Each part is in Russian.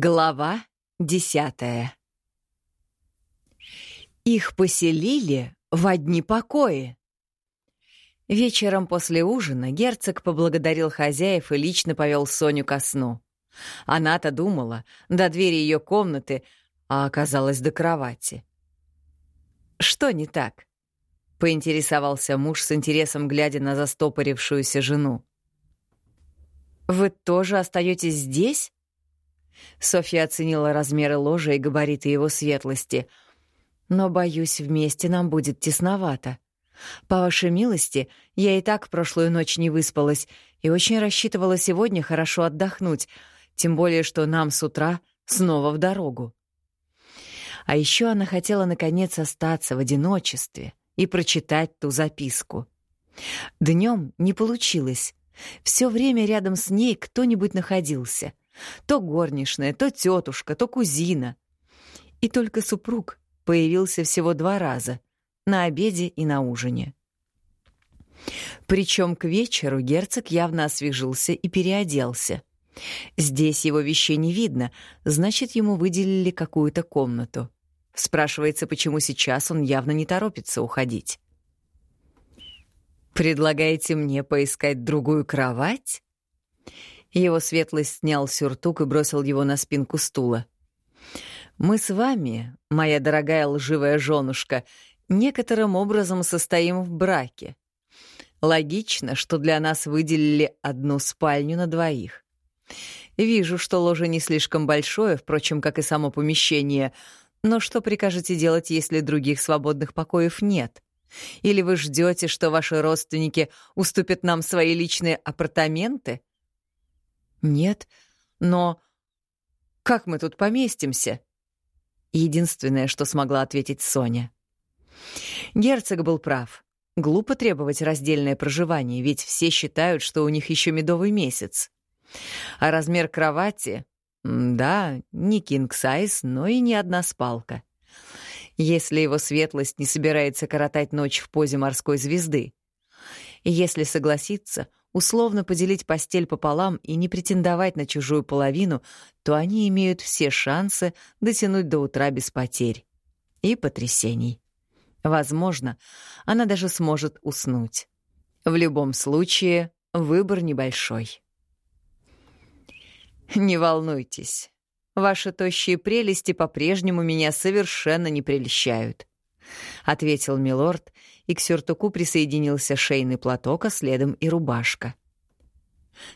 Глава десятая Их поселили в одни покои. Вечером после ужина герцог поблагодарил хозяев и лично повел Соню ко сну. Она-то думала до двери ее комнаты, а оказалась до кровати. «Что не так?» — поинтересовался муж с интересом, глядя на застопорившуюся жену. «Вы тоже остаетесь здесь?» Софья оценила размеры ложа и габариты его светлости. «Но, боюсь, вместе нам будет тесновато. По вашей милости, я и так прошлую ночь не выспалась и очень рассчитывала сегодня хорошо отдохнуть, тем более что нам с утра снова в дорогу». А еще она хотела, наконец, остаться в одиночестве и прочитать ту записку. Днем не получилось. Все время рядом с ней кто-нибудь находился. То горничная, то тетушка, то кузина. И только супруг появился всего два раза — на обеде и на ужине. Причем к вечеру герцог явно освежился и переоделся. Здесь его вещей не видно, значит, ему выделили какую-то комнату. Спрашивается, почему сейчас он явно не торопится уходить. «Предлагаете мне поискать другую кровать?» Его светлость снял сюртук и бросил его на спинку стула. «Мы с вами, моя дорогая лживая женушка, некоторым образом состоим в браке. Логично, что для нас выделили одну спальню на двоих. Вижу, что ложе не слишком большое, впрочем, как и само помещение, но что прикажете делать, если других свободных покоев нет? Или вы ждете, что ваши родственники уступят нам свои личные апартаменты? «Нет, но как мы тут поместимся?» Единственное, что смогла ответить Соня. Герцог был прав. Глупо требовать раздельное проживание, ведь все считают, что у них еще медовый месяц. А размер кровати... Да, не кинг-сайз, но и не одна спалка. Если его светлость не собирается коротать ночь в позе морской звезды. Если согласится, условно поделить постель пополам и не претендовать на чужую половину, то они имеют все шансы дотянуть до утра без потерь и потрясений. Возможно, она даже сможет уснуть. В любом случае, выбор небольшой. «Не волнуйтесь. Ваши тощие прелести по-прежнему меня совершенно не прельщают», — ответил милорд и к сюртуку присоединился шейный платок, а следом и рубашка.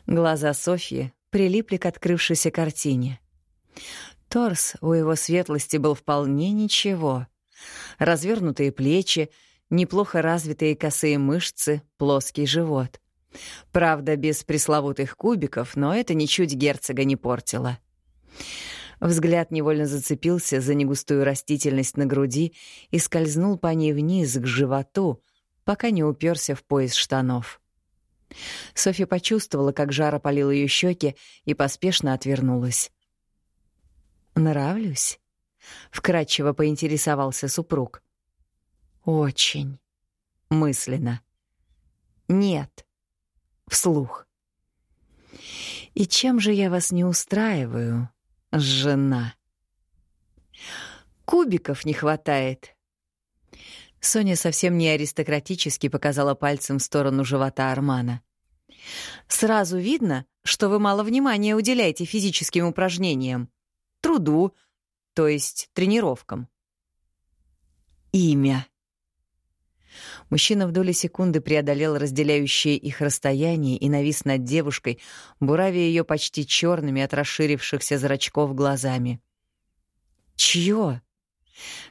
Глаза Софьи прилипли к открывшейся картине. Торс у его светлости был вполне ничего. Развернутые плечи, неплохо развитые косые мышцы, плоский живот. Правда, без пресловутых кубиков, но это ничуть герцога не портило. Взгляд невольно зацепился за негустую растительность на груди и скользнул по ней вниз к животу, пока не уперся в пояс штанов. Софья почувствовала, как жар опалил ее щеки, и поспешно отвернулась. «Нравлюсь?» — вкратчиво поинтересовался супруг. «Очень. Мысленно. Нет. Вслух. И чем же я вас не устраиваю?» Жена. Кубиков не хватает. Соня совсем не аристократически показала пальцем в сторону живота Армана. Сразу видно, что вы мало внимания уделяете физическим упражнениям, труду, то есть тренировкам. Имя. Мужчина в доли секунды преодолел разделяющее их расстояние и навис над девушкой, буравя ее почти черными от расширившихся зрачков глазами. «Чье?»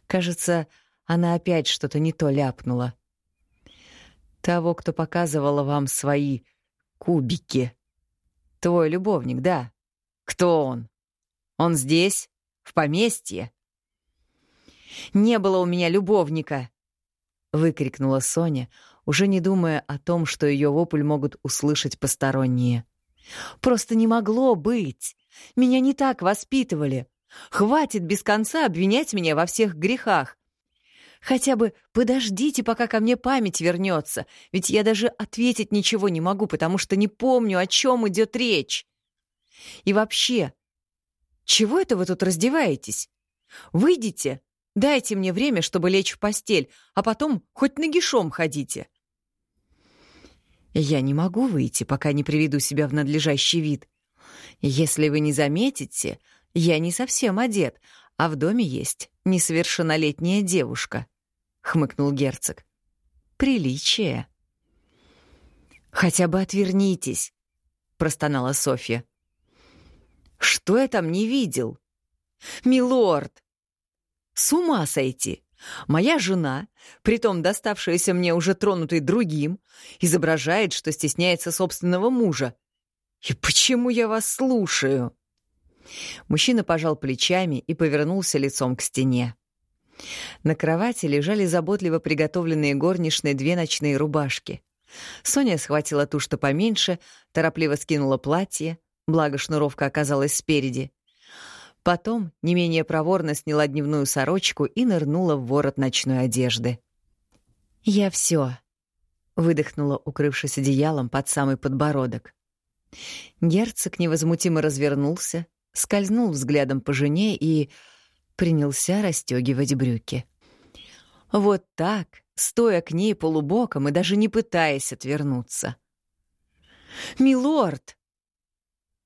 Кажется, она опять что-то не то ляпнула. «Того, кто показывала вам свои кубики. Твой любовник, да? Кто он? Он здесь? В поместье?» «Не было у меня любовника!» — выкрикнула Соня, уже не думая о том, что ее вопль могут услышать посторонние. «Просто не могло быть! Меня не так воспитывали! Хватит без конца обвинять меня во всех грехах! Хотя бы подождите, пока ко мне память вернется, ведь я даже ответить ничего не могу, потому что не помню, о чем идет речь. И вообще, чего это вы тут раздеваетесь? Выйдите, дайте мне время, чтобы лечь в постель, а потом хоть нагишом ходите». «Я не могу выйти, пока не приведу себя в надлежащий вид. Если вы не заметите, я не совсем одет, а в доме есть несовершеннолетняя девушка», — хмыкнул герцог. «Приличие». «Хотя бы отвернитесь», — простонала Софья. «Что я там не видел?» «Милорд!» «С ума сойти! Моя жена, притом доставшаяся мне уже тронутой другим, изображает, что стесняется собственного мужа. И почему я вас слушаю?» Мужчина пожал плечами и повернулся лицом к стене. На кровати лежали заботливо приготовленные горничные две ночные рубашки. Соня схватила ту, что поменьше, торопливо скинула платье, благо шнуровка оказалась спереди. Потом не менее проворно сняла дневную сорочку и нырнула в ворот ночной одежды. «Я все, выдохнула, укрывшись одеялом под самый подбородок. Герцог невозмутимо развернулся, скользнул взглядом по жене и принялся расстегивать брюки. Вот так, стоя к ней полубоком и даже не пытаясь отвернуться. «Милорд!»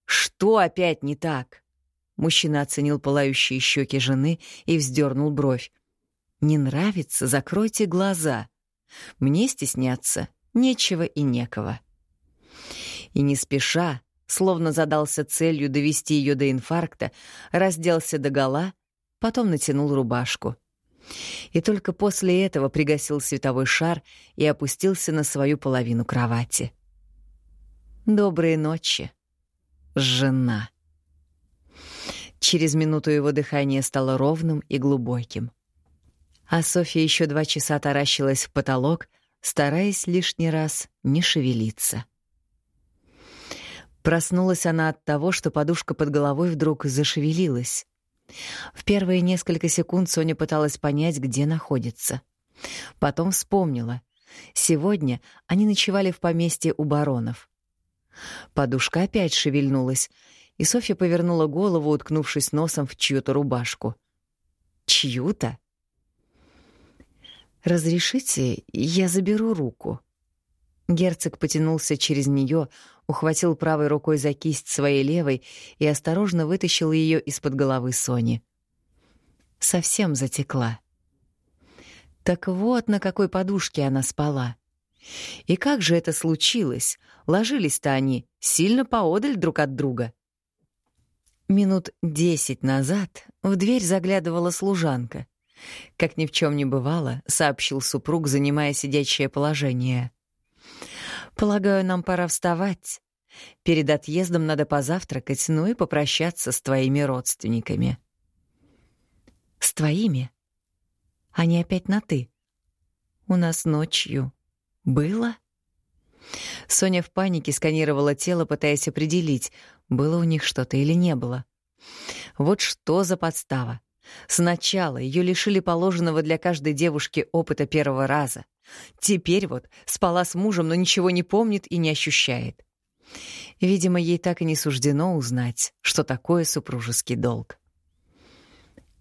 «Что опять не так?» Мужчина оценил пылающие щеки жены и вздернул бровь. «Не нравится? Закройте глаза. Мне стесняться нечего и некого». И не спеша, словно задался целью довести ее до инфаркта, разделся догола, потом натянул рубашку. И только после этого пригасил световой шар и опустился на свою половину кровати. «Доброй ночи, жена». Через минуту его дыхание стало ровным и глубоким. А Софья еще два часа таращилась в потолок, стараясь лишний раз не шевелиться. Проснулась она от того, что подушка под головой вдруг зашевелилась. В первые несколько секунд Соня пыталась понять, где находится. Потом вспомнила. Сегодня они ночевали в поместье у баронов. Подушка опять шевельнулась, и Софья повернула голову, уткнувшись носом в чью-то рубашку. «Чью-то?» «Разрешите, я заберу руку?» Герцог потянулся через нее, ухватил правой рукой за кисть своей левой и осторожно вытащил ее из-под головы Сони. Совсем затекла. Так вот, на какой подушке она спала. И как же это случилось? Ложились-то они сильно поодаль друг от друга. Минут десять назад в дверь заглядывала служанка. Как ни в чем не бывало, сообщил супруг, занимая сидячее положение. Полагаю, нам пора вставать. Перед отъездом надо позавтракать, ну и попрощаться с твоими родственниками. С твоими? Они опять на «ты». У нас ночью было? Соня в панике сканировала тело, пытаясь определить, было у них что-то или не было. Вот что за подстава. Сначала ее лишили положенного для каждой девушки опыта первого раза. Теперь вот спала с мужем, но ничего не помнит и не ощущает. Видимо, ей так и не суждено узнать, что такое супружеский долг.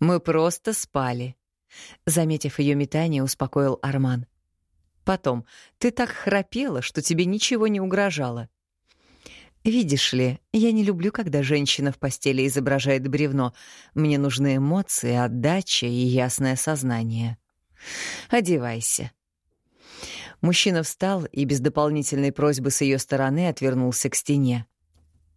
«Мы просто спали», — заметив ее метание, успокоил Арман. «Потом, ты так храпела, что тебе ничего не угрожало. Видишь ли, я не люблю, когда женщина в постели изображает бревно. Мне нужны эмоции, отдача и ясное сознание. Одевайся. Мужчина встал и без дополнительной просьбы с ее стороны отвернулся к стене.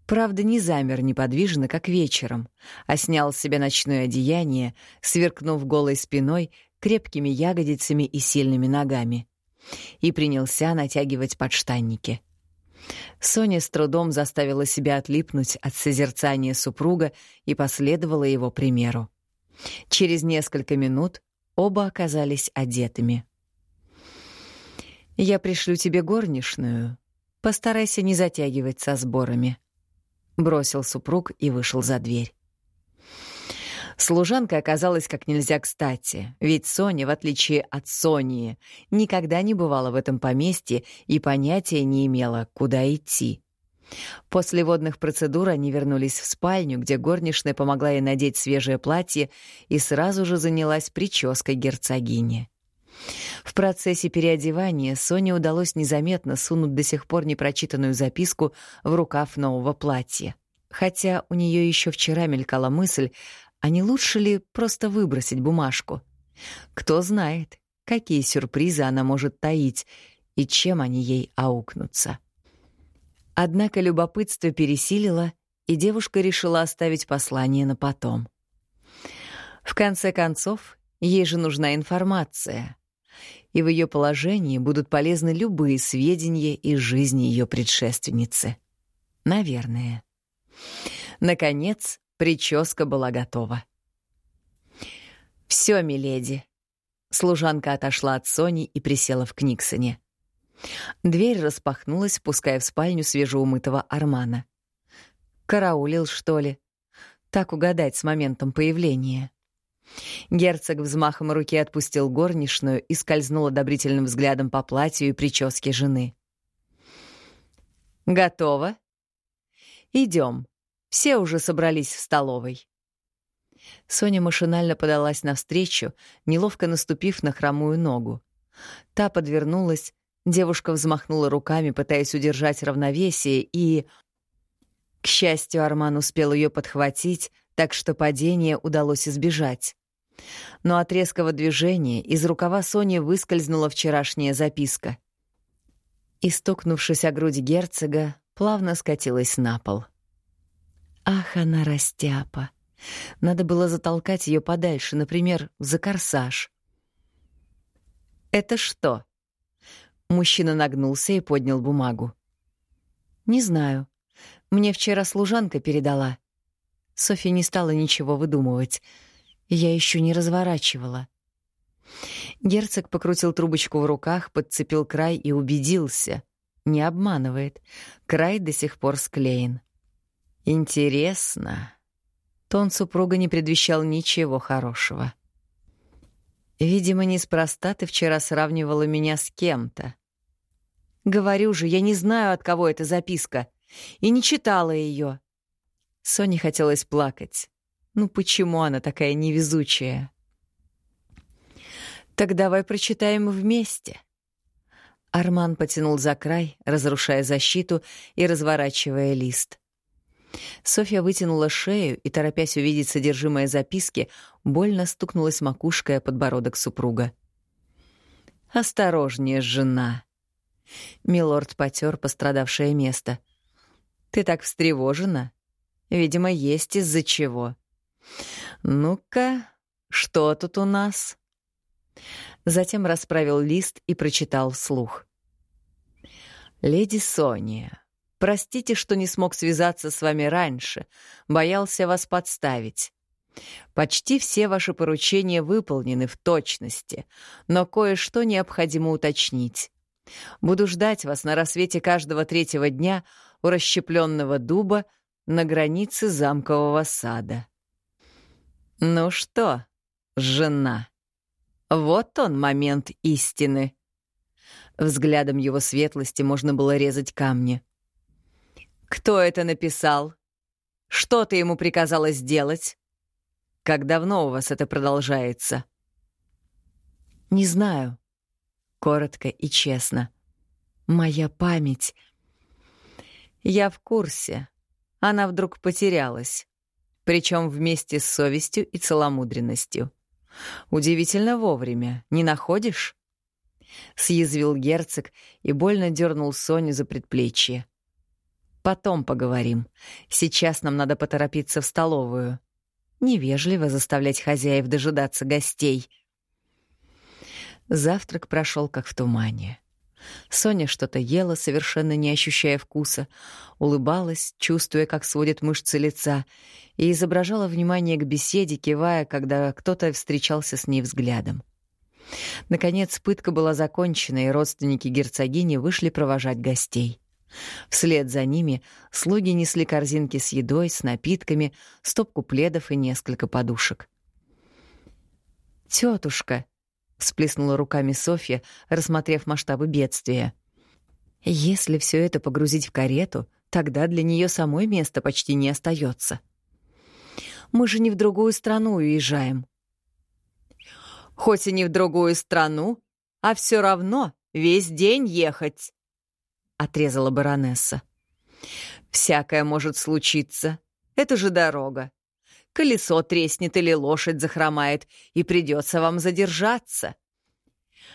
Правда, не замер неподвижно, как вечером, а снял с себя ночное одеяние, сверкнув голой спиной, крепкими ягодицами и сильными ногами. И принялся натягивать подштанники — Соня с трудом заставила себя отлипнуть от созерцания супруга и последовала его примеру. Через несколько минут оба оказались одетыми. «Я пришлю тебе горничную. Постарайся не затягивать со сборами», — бросил супруг и вышел за дверь. Служанка оказалась как нельзя кстати, ведь Соня, в отличие от Сонии, никогда не бывала в этом поместье и понятия не имела, куда идти. После водных процедур они вернулись в спальню, где горничная помогла ей надеть свежее платье и сразу же занялась прической герцогини. В процессе переодевания Соне удалось незаметно сунуть до сих пор непрочитанную записку в рукав нового платья. Хотя у нее еще вчера мелькала мысль, а не лучше ли просто выбросить бумажку? Кто знает, какие сюрпризы она может таить и чем они ей аукнутся. Однако любопытство пересилило, и девушка решила оставить послание на потом. В конце концов, ей же нужна информация, и в ее положении будут полезны любые сведения из жизни ее предшественницы. Наверное. Наконец, прическа была готова. «Всё, миледи». Служанка отошла от Сони и присела в Книксоне. Дверь распахнулась, пуская в спальню свежеумытого Армана. Караулил, что ли? Так угадать с моментом появления. Герцог взмахом руки отпустил горничную и скользнул одобрительным взглядом по платью и прическе жены. «Готово? Идем. Все уже собрались в столовой». Соня машинально подалась навстречу, неловко наступив на хромую ногу. Та подвернулась, Девушка взмахнула руками, пытаясь удержать равновесие, и... К счастью, Арман успел ее подхватить, так что падение удалось избежать. Но от резкого движения из рукава Сони выскользнула вчерашняя записка. И, стукнувшись о грудь герцога, плавно скатилась на пол. Ах, она растяпа. Надо было затолкать ее подальше, например, за корсаж. «Это что?» Мужчина нагнулся и поднял бумагу. «Не знаю. Мне вчера служанка передала. Софья не стала ничего выдумывать. Я еще не разворачивала». Герцог покрутил трубочку в руках, подцепил край и убедился. Не обманывает. Край до сих пор склеен. «Интересно». Тон супруга не предвещал ничего хорошего. Видимо, неспроста ты вчера сравнивала меня с кем-то. Говорю же, я не знаю, от кого эта записка. И не читала ее. Соне хотелось плакать. Ну почему она такая невезучая? Так давай прочитаем вместе. Арман потянул за край, разрушая защиту и разворачивая лист. Софья вытянула шею и, торопясь увидеть содержимое записки, больно стукнулась макушкой о подбородок супруга. «Осторожнее, жена!» Милорд потер пострадавшее место. «Ты так встревожена? Видимо, есть из-за чего. Ну-ка, что тут у нас?» Затем расправил лист и прочитал вслух. «Леди Сония, Простите, что не смог связаться с вами раньше, боялся вас подставить. Почти все ваши поручения выполнены в точности, но кое-что необходимо уточнить. Буду ждать вас на рассвете каждого третьего дня у расщепленного дуба на границе замкового сада. Ну что, жена, вот он момент истины. Взглядом его светлости можно было резать камни. Кто это написал? Что ты ему приказала сделать? Как давно у вас это продолжается? Не знаю. Коротко и честно. Моя память. Я в курсе. Она вдруг потерялась. Причем вместе с совестью и целомудренностью. Удивительно вовремя, не находишь? Съязвил герцог и больно дернул Соню за предплечье. Потом поговорим. Сейчас нам надо поторопиться в столовую. Невежливо заставлять хозяев дожидаться гостей. Завтрак прошел как в тумане. Соня что-то ела, совершенно не ощущая вкуса, улыбалась, чувствуя, как сводит мышцы лица, и изображала внимание к беседе, кивая, когда кто-то встречался с ней взглядом. Наконец, пытка была закончена, и родственники герцогини вышли провожать гостей. Вслед за ними слуги несли корзинки с едой, с напитками, стопку пледов и несколько подушек. «Тётушка», — всплеснула руками Софья, рассмотрев масштабы бедствия, «если все это погрузить в карету, Тогда для нее самой места почти не остается. Мы же не в другую страну уезжаем. Хоть и не в другую страну, а все равно весь день ехать, — отрезала баронесса. Всякое может случиться. Это же дорога. Колесо треснет или лошадь захромает, и придется вам задержаться.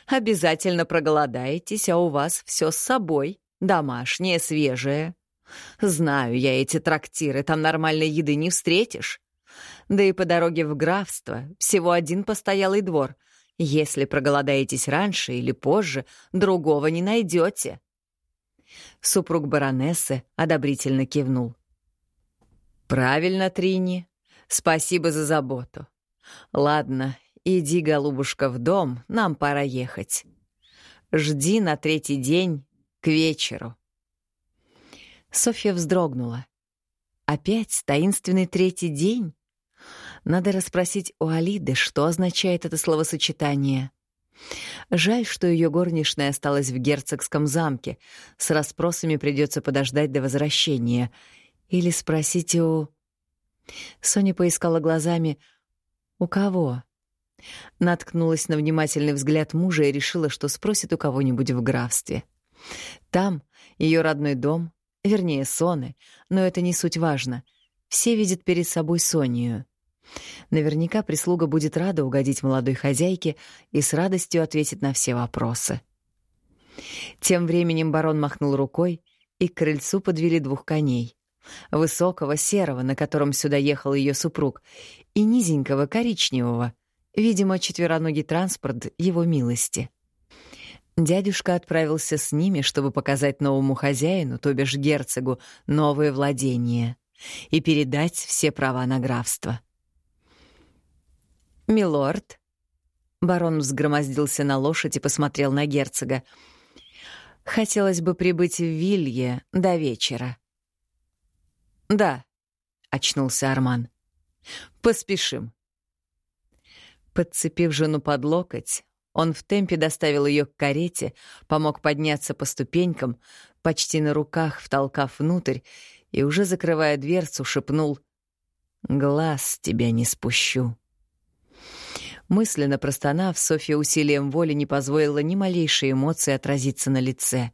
Обязательно проголодаетесь, а у вас все с собой, домашнее, свежее. Знаю я эти трактиры, там нормальной еды не встретишь. Да и по дороге в графство всего один постоялый двор. Если проголодаетесь раньше или позже, другого не найдете. Супруг баронессы одобрительно кивнул. «Правильно, Трини. Спасибо за заботу. Ладно, иди, голубушка, в дом, нам пора ехать. Жди на третий день к вечеру». Софья вздрогнула. Опять таинственный третий день? Надо расспросить у Алиды, что означает это словосочетание. Жаль, что ее горничная осталась в герцогском замке. С расспросами придется подождать до возвращения. Или спросить у... Соня поискала глазами «У кого?». Наткнулась на внимательный взгляд мужа и решила, что спросит у кого-нибудь в графстве. Там ее родной дом, вернее, Соны, но это не суть важно. Все видят перед собой Сонию. Наверняка прислуга будет рада угодить молодой хозяйке и с радостью ответит на все вопросы. Тем временем барон махнул рукой, и к крыльцу подвели двух коней. Высокого серого, на котором сюда ехал ее супруг, и низенького коричневого, видимо, четвероногий транспорт его милости. Дядюшка отправился с ними, чтобы показать новому хозяину, то бишь герцогу, новые владения и передать все права на графство. «Милорд», — барон взгромоздился на лошадь и посмотрел на герцога, — «хотелось бы прибыть в Вилье до вечера». «Да», — очнулся Арман. «Поспешим». Подцепив жену под локоть, он в темпе доставил ее к карете, помог подняться по ступенькам, почти на руках втолкав внутрь, и уже закрывая дверцу, шепнул «Глаз тебя не спущу». Мысленно простонав, Софья усилием воли не позволила ни малейшей эмоции отразиться на лице.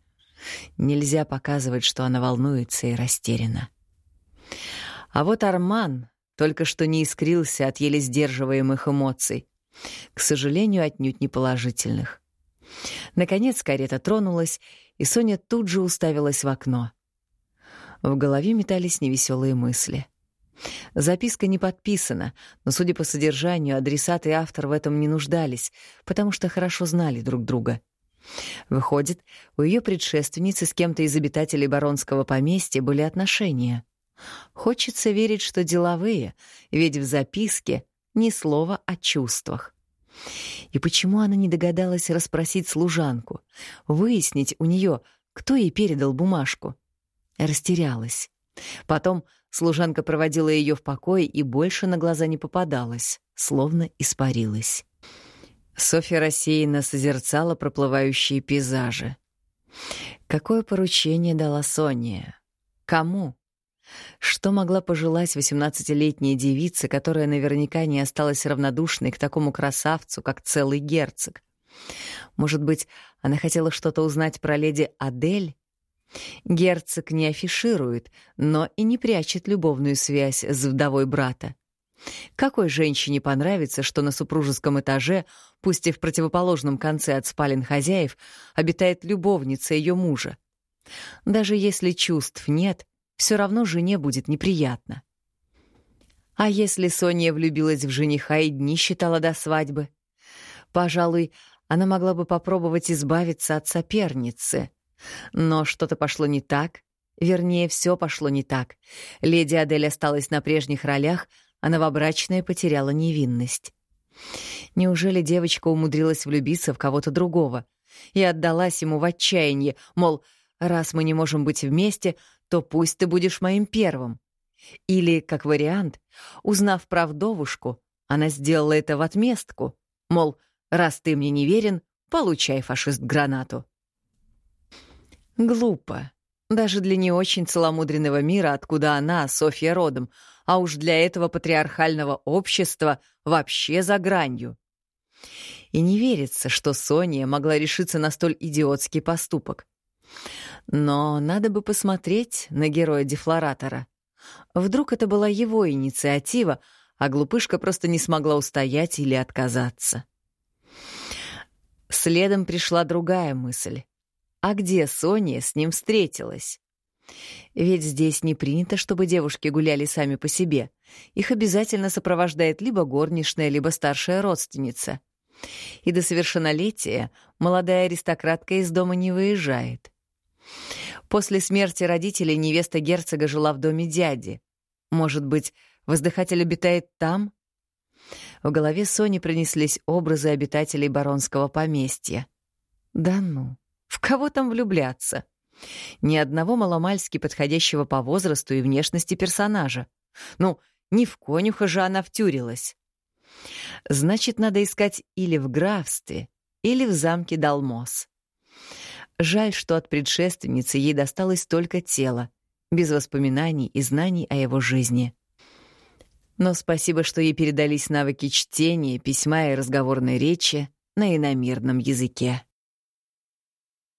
Нельзя показывать, что она волнуется и растеряна. А вот Арман только что не искрился от еле сдерживаемых эмоций. К сожалению, отнюдь не положительных. Наконец карета тронулась, и Соня тут же уставилась в окно. В голове метались невеселые мысли — Записка не подписана, но, судя по содержанию, адресат и автор в этом не нуждались, потому что хорошо знали друг друга. Выходит, у ее предшественницы с кем-то из обитателей баронского поместья были отношения. Хочется верить, что деловые, ведь в записке ни слова о чувствах. И почему она не догадалась расспросить служанку, выяснить у нее, кто ей передал бумажку? Растерялась. Потом Служанка проводила ее в покой и больше на глаза не попадалась, словно испарилась. Софья рассеянно созерцала проплывающие пейзажи. Какое поручение дала Соня? Кому? Что могла пожелать восемнадцатилетняя девица, которая наверняка не осталась равнодушной к такому красавцу, как целый герцог? Может быть, она хотела что-то узнать про леди Адель Герцог не афиширует, но и не прячет любовную связь с вдовой брата. Какой женщине понравится, что на супружеском этаже, пусть и в противоположном конце от спален хозяев, обитает любовница ее мужа? Даже если чувств нет, все равно жене будет неприятно. А если Соня влюбилась в жениха и дни считала до свадьбы? Пожалуй, она могла бы попробовать избавиться от соперницы — но что-то пошло не так. Вернее, все пошло не так. Леди Адель осталась на прежних ролях, а новобрачная потеряла невинность. Неужели девочка умудрилась влюбиться в кого-то другого и отдалась ему в отчаянии, мол, раз мы не можем быть вместе, то пусть ты будешь моим первым. Или, как вариант, узнав про вдовушку, она сделала это в отместку, мол, раз ты мне не верен, получай, фашист, гранату. Глупо. Даже для не очень целомудренного мира, откуда она, Софья, родом, а уж для этого патриархального общества вообще за гранью. И не верится, что Соня могла решиться на столь идиотский поступок. Но надо бы посмотреть на героя дефлоратора. Вдруг это была его инициатива, а глупышка просто не смогла устоять или отказаться. Следом пришла другая мысль. А где Соня с ним встретилась? Ведь здесь не принято, чтобы девушки гуляли сами по себе. Их обязательно сопровождает либо горничная, либо старшая родственница. И до совершеннолетия молодая аристократка из дома не выезжает. После смерти родителей невеста герцога жила в доме дяди. Может быть, воздыхатель обитает там? В голове Сони пронеслись образы обитателей баронского поместья. Да ну, в кого там влюбляться? Ни одного маломальски подходящего по возрасту и внешности персонажа. Ну, не в конюха же она втюрилась. Значит, надо искать или в графстве, или в замке Далмос. Жаль, что от предшественницы ей досталось только тело, без воспоминаний и знаний о его жизни. Но спасибо, что ей передались навыки чтения, письма и разговорной речи на иномирном языке.